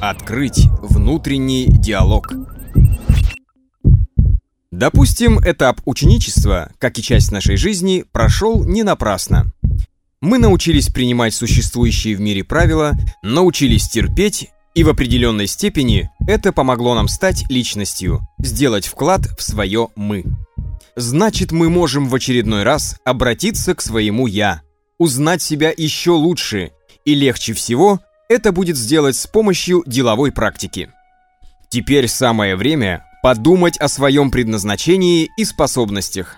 Открыть внутренний диалог. Допустим, этап ученичества, как и часть нашей жизни, прошел не напрасно. Мы научились принимать существующие в мире правила, научились терпеть, и в определенной степени это помогло нам стать личностью, сделать вклад в свое «мы». Значит, мы можем в очередной раз обратиться к своему «я», узнать себя еще лучше, и легче всего это будет сделать с помощью деловой практики. Теперь самое время подумать о своем предназначении и способностях.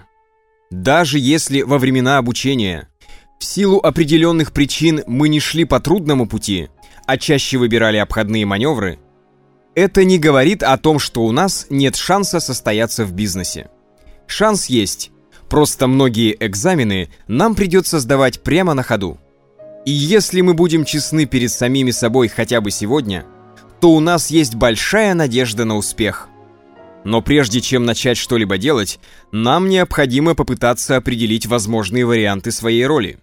Даже если во времена обучения в силу определенных причин мы не шли по трудному пути, а чаще выбирали обходные маневры, это не говорит о том, что у нас нет шанса состояться в бизнесе. Шанс есть, просто многие экзамены нам придется сдавать прямо на ходу. И если мы будем честны перед самими собой хотя бы сегодня, то у нас есть большая надежда на успех. Но прежде чем начать что-либо делать, нам необходимо попытаться определить возможные варианты своей роли.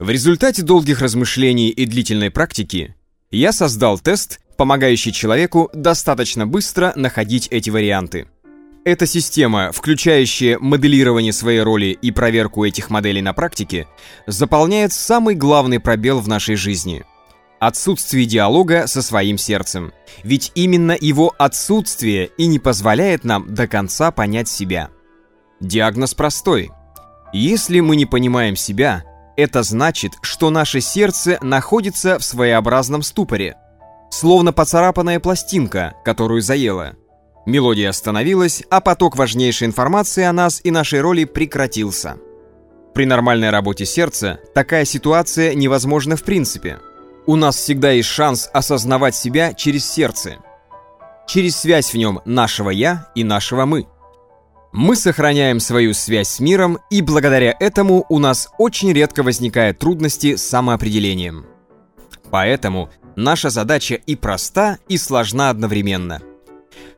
В результате долгих размышлений и длительной практики я создал тест, помогающий человеку достаточно быстро находить эти варианты. Эта система, включающая моделирование своей роли и проверку этих моделей на практике, заполняет самый главный пробел в нашей жизни – отсутствие диалога со своим сердцем. Ведь именно его отсутствие и не позволяет нам до конца понять себя. Диагноз простой. Если мы не понимаем себя, это значит, что наше сердце находится в своеобразном ступоре, словно поцарапанная пластинка, которую заело – Мелодия остановилась, а поток важнейшей информации о нас и нашей роли прекратился. При нормальной работе сердца такая ситуация невозможна в принципе. У нас всегда есть шанс осознавать себя через сердце. Через связь в нем нашего «я» и нашего «мы». Мы сохраняем свою связь с миром, и благодаря этому у нас очень редко возникают трудности с самоопределением. Поэтому наша задача и проста, и сложна одновременно –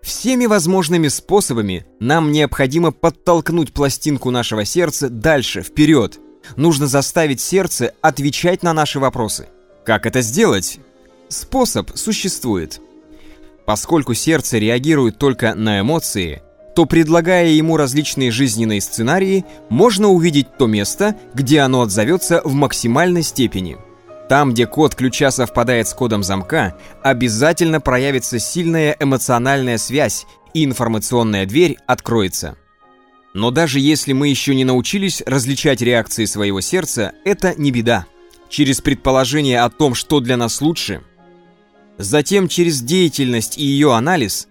Всеми возможными способами нам необходимо подтолкнуть пластинку нашего сердца дальше, вперед. Нужно заставить сердце отвечать на наши вопросы. Как это сделать? Способ существует. Поскольку сердце реагирует только на эмоции, то предлагая ему различные жизненные сценарии, можно увидеть то место, где оно отзовется в максимальной степени – там, где код ключа совпадает с кодом замка, обязательно проявится сильная эмоциональная связь, и информационная дверь откроется. Но даже если мы еще не научились различать реакции своего сердца, это не беда. Через предположение о том, что для нас лучше, затем через деятельность и ее анализ,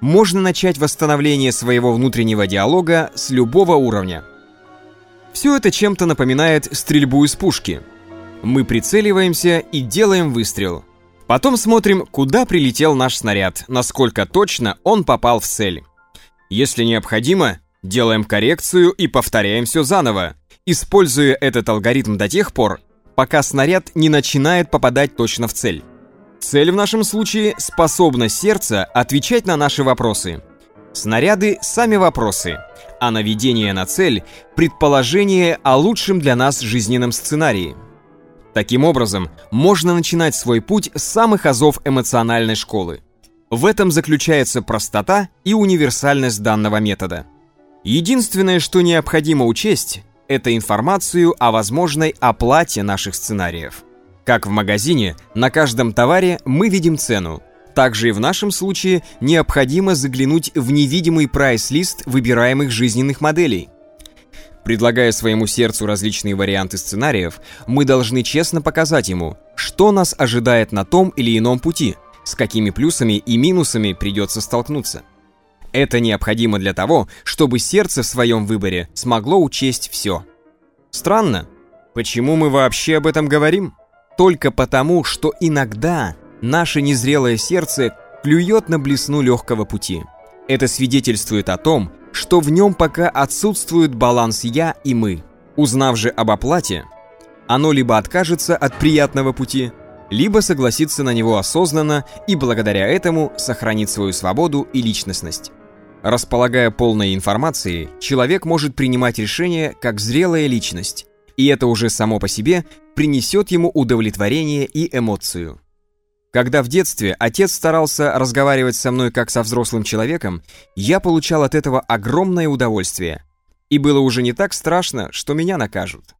можно начать восстановление своего внутреннего диалога с любого уровня. Все это чем-то напоминает стрельбу из пушки – мы прицеливаемся и делаем выстрел. Потом смотрим, куда прилетел наш снаряд, насколько точно он попал в цель. Если необходимо, делаем коррекцию и повторяем все заново, используя этот алгоритм до тех пор, пока снаряд не начинает попадать точно в цель. Цель в нашем случае – способность сердца отвечать на наши вопросы. Снаряды – сами вопросы, а наведение на цель – предположение о лучшем для нас жизненном сценарии – Таким образом, можно начинать свой путь с самых азов эмоциональной школы. В этом заключается простота и универсальность данного метода. Единственное, что необходимо учесть, это информацию о возможной оплате наших сценариев. Как в магазине, на каждом товаре мы видим цену. Также и в нашем случае необходимо заглянуть в невидимый прайс-лист выбираемых жизненных моделей – Предлагая своему сердцу различные варианты сценариев, мы должны честно показать ему, что нас ожидает на том или ином пути, с какими плюсами и минусами придется столкнуться. Это необходимо для того, чтобы сердце в своем выборе смогло учесть все. Странно, почему мы вообще об этом говорим? Только потому, что иногда наше незрелое сердце клюет на блесну легкого пути. Это свидетельствует о том, что в нем пока отсутствует баланс «я» и «мы». Узнав же об оплате, оно либо откажется от приятного пути, либо согласится на него осознанно и благодаря этому сохранит свою свободу и личностность. Располагая полной информацией, человек может принимать решения как зрелая личность, и это уже само по себе принесет ему удовлетворение и эмоцию. Когда в детстве отец старался разговаривать со мной как со взрослым человеком, я получал от этого огромное удовольствие. И было уже не так страшно, что меня накажут.